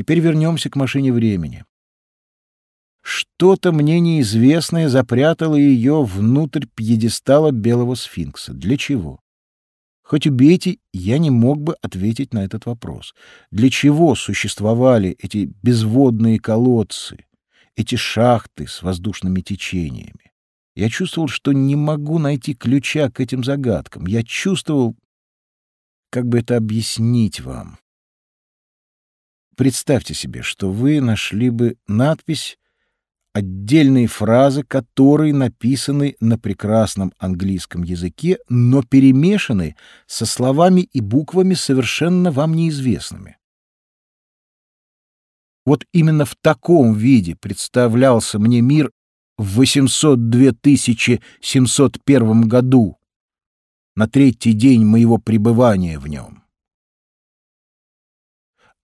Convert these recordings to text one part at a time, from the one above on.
Теперь вернемся к машине времени. Что-то мне неизвестное запрятало ее внутрь пьедестала белого сфинкса. Для чего? Хоть убейте, я не мог бы ответить на этот вопрос. Для чего существовали эти безводные колодцы, эти шахты с воздушными течениями? Я чувствовал, что не могу найти ключа к этим загадкам. Я чувствовал, как бы это объяснить вам. Представьте себе, что вы нашли бы надпись отдельные фразы, которые написаны на прекрасном английском языке, но перемешаны со словами и буквами совершенно вам неизвестными. Вот именно в таком виде представлялся мне мир в 802 701 году, на третий день моего пребывания в нем.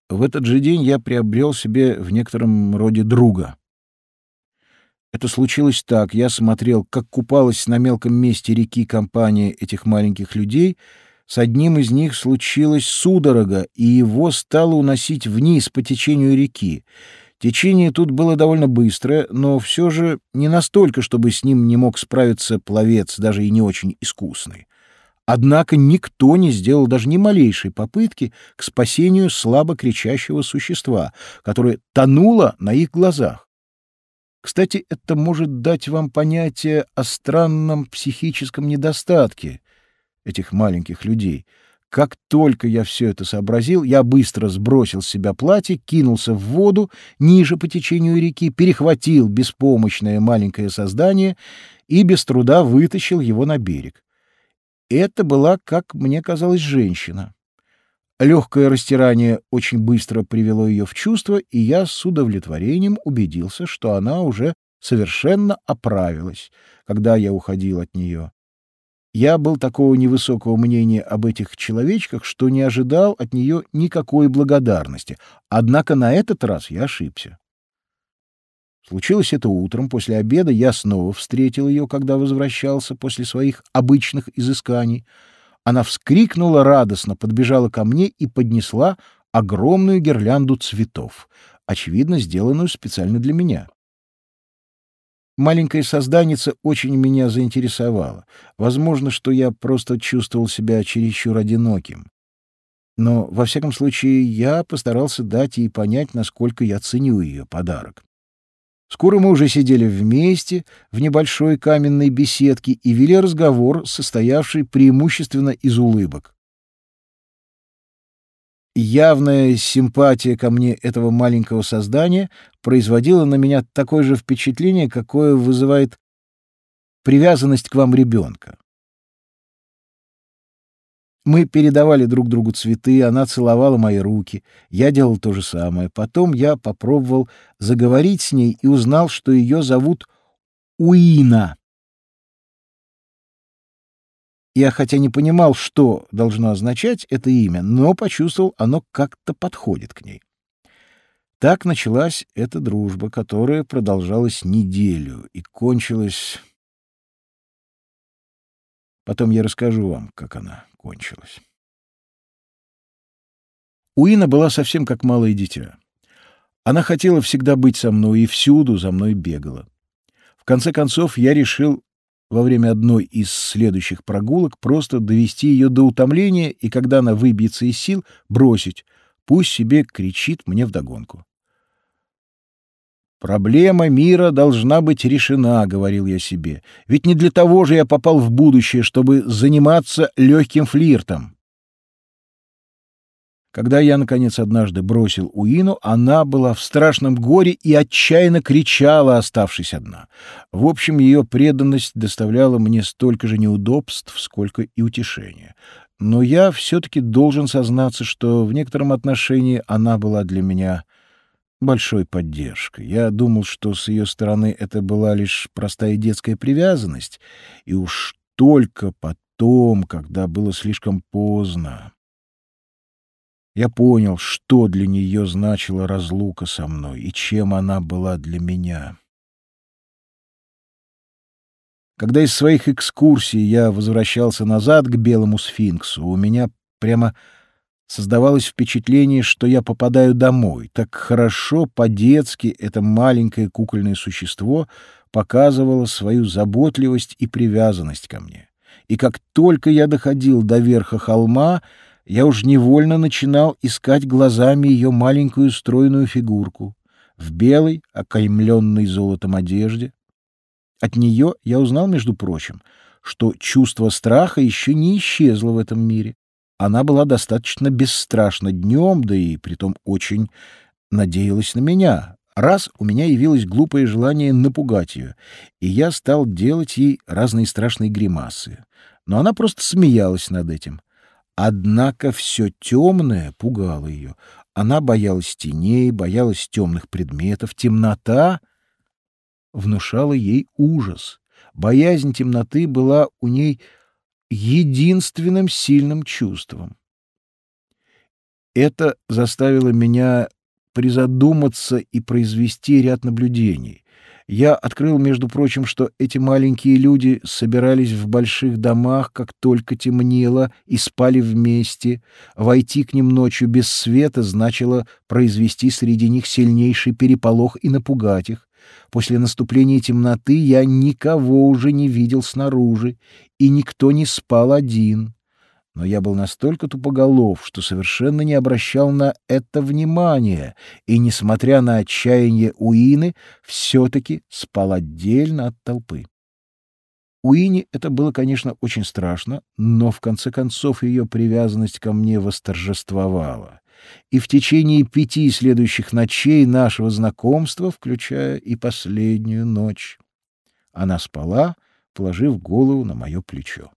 В этот же день я приобрел себе в некотором роде друга. Это случилось так. Я смотрел, как купалась на мелком месте реки компания этих маленьких людей. С одним из них случилась судорога, и его стало уносить вниз по течению реки. Течение тут было довольно быстрое, но все же не настолько, чтобы с ним не мог справиться пловец, даже и не очень искусный. Однако никто не сделал даже ни малейшей попытки к спасению слабо кричащего существа, которое тонуло на их глазах. Кстати, это может дать вам понятие о странном психическом недостатке этих маленьких людей. Как только я все это сообразил, я быстро сбросил с себя платье, кинулся в воду ниже по течению реки, перехватил беспомощное маленькое создание и без труда вытащил его на берег. Это была, как мне казалось, женщина. Легкое растирание очень быстро привело ее в чувство, и я с удовлетворением убедился, что она уже совершенно оправилась, когда я уходил от нее. Я был такого невысокого мнения об этих человечках, что не ожидал от нее никакой благодарности. Однако на этот раз я ошибся. Случилось это утром, после обеда я снова встретил ее, когда возвращался после своих обычных изысканий — она вскрикнула радостно, подбежала ко мне и поднесла огромную гирлянду цветов, очевидно, сделанную специально для меня. Маленькая созданица очень меня заинтересовала. Возможно, что я просто чувствовал себя чересчур одиноким. Но, во всяком случае, я постарался дать ей понять, насколько я ценю ее подарок. Скоро мы уже сидели вместе в небольшой каменной беседке и вели разговор, состоявший преимущественно из улыбок. Явная симпатия ко мне этого маленького создания производила на меня такое же впечатление, какое вызывает привязанность к вам ребенка. Мы передавали друг другу цветы, она целовала мои руки. Я делал то же самое. Потом я попробовал заговорить с ней и узнал, что ее зовут Уина. Я хотя не понимал, что должно означать это имя, но почувствовал, оно как-то подходит к ней. Так началась эта дружба, которая продолжалась неделю и кончилась... Потом я расскажу вам, как она кончилось. Уина была совсем как малое дитя. Она хотела всегда быть со мной и всюду за мной бегала. В конце концов, я решил во время одной из следующих прогулок просто довести ее до утомления и, когда она выбьется из сил, бросить. Пусть себе кричит мне вдогонку. «Проблема мира должна быть решена», — говорил я себе. «Ведь не для того же я попал в будущее, чтобы заниматься легким флиртом». Когда я, наконец, однажды бросил Уину, она была в страшном горе и отчаянно кричала, оставшись одна. В общем, ее преданность доставляла мне столько же неудобств, сколько и утешения. Но я все-таки должен сознаться, что в некотором отношении она была для меня большой поддержкой. Я думал, что с ее стороны это была лишь простая детская привязанность, и уж только потом, когда было слишком поздно, я понял, что для нее значила разлука со мной и чем она была для меня. Когда из своих экскурсий я возвращался назад к белому сфинксу, у меня прямо Создавалось впечатление, что я попадаю домой. Так хорошо, по-детски это маленькое кукольное существо показывало свою заботливость и привязанность ко мне. И как только я доходил до верха холма, я уж невольно начинал искать глазами ее маленькую стройную фигурку в белой, окаймленной золотом одежде. От нее я узнал, между прочим, что чувство страха еще не исчезло в этом мире. Она была достаточно бесстрашна днем, да и притом очень надеялась на меня. Раз у меня явилось глупое желание напугать ее, и я стал делать ей разные страшные гримасы. Но она просто смеялась над этим. Однако все темное пугало ее. Она боялась теней, боялась темных предметов. Темнота внушала ей ужас. Боязнь темноты была у ней единственным сильным чувством. Это заставило меня призадуматься и произвести ряд наблюдений. Я открыл, между прочим, что эти маленькие люди собирались в больших домах, как только темнело, и спали вместе. Войти к ним ночью без света значило произвести среди них сильнейший переполох и напугать их. После наступления темноты я никого уже не видел снаружи, и никто не спал один. Но я был настолько тупоголов, что совершенно не обращал на это внимания, и, несмотря на отчаяние Уины, все-таки спал отдельно от толпы. Уине это было, конечно, очень страшно, но в конце концов ее привязанность ко мне восторжествовала и в течение пяти следующих ночей нашего знакомства, включая и последнюю ночь, она спала, положив голову на мое плечо.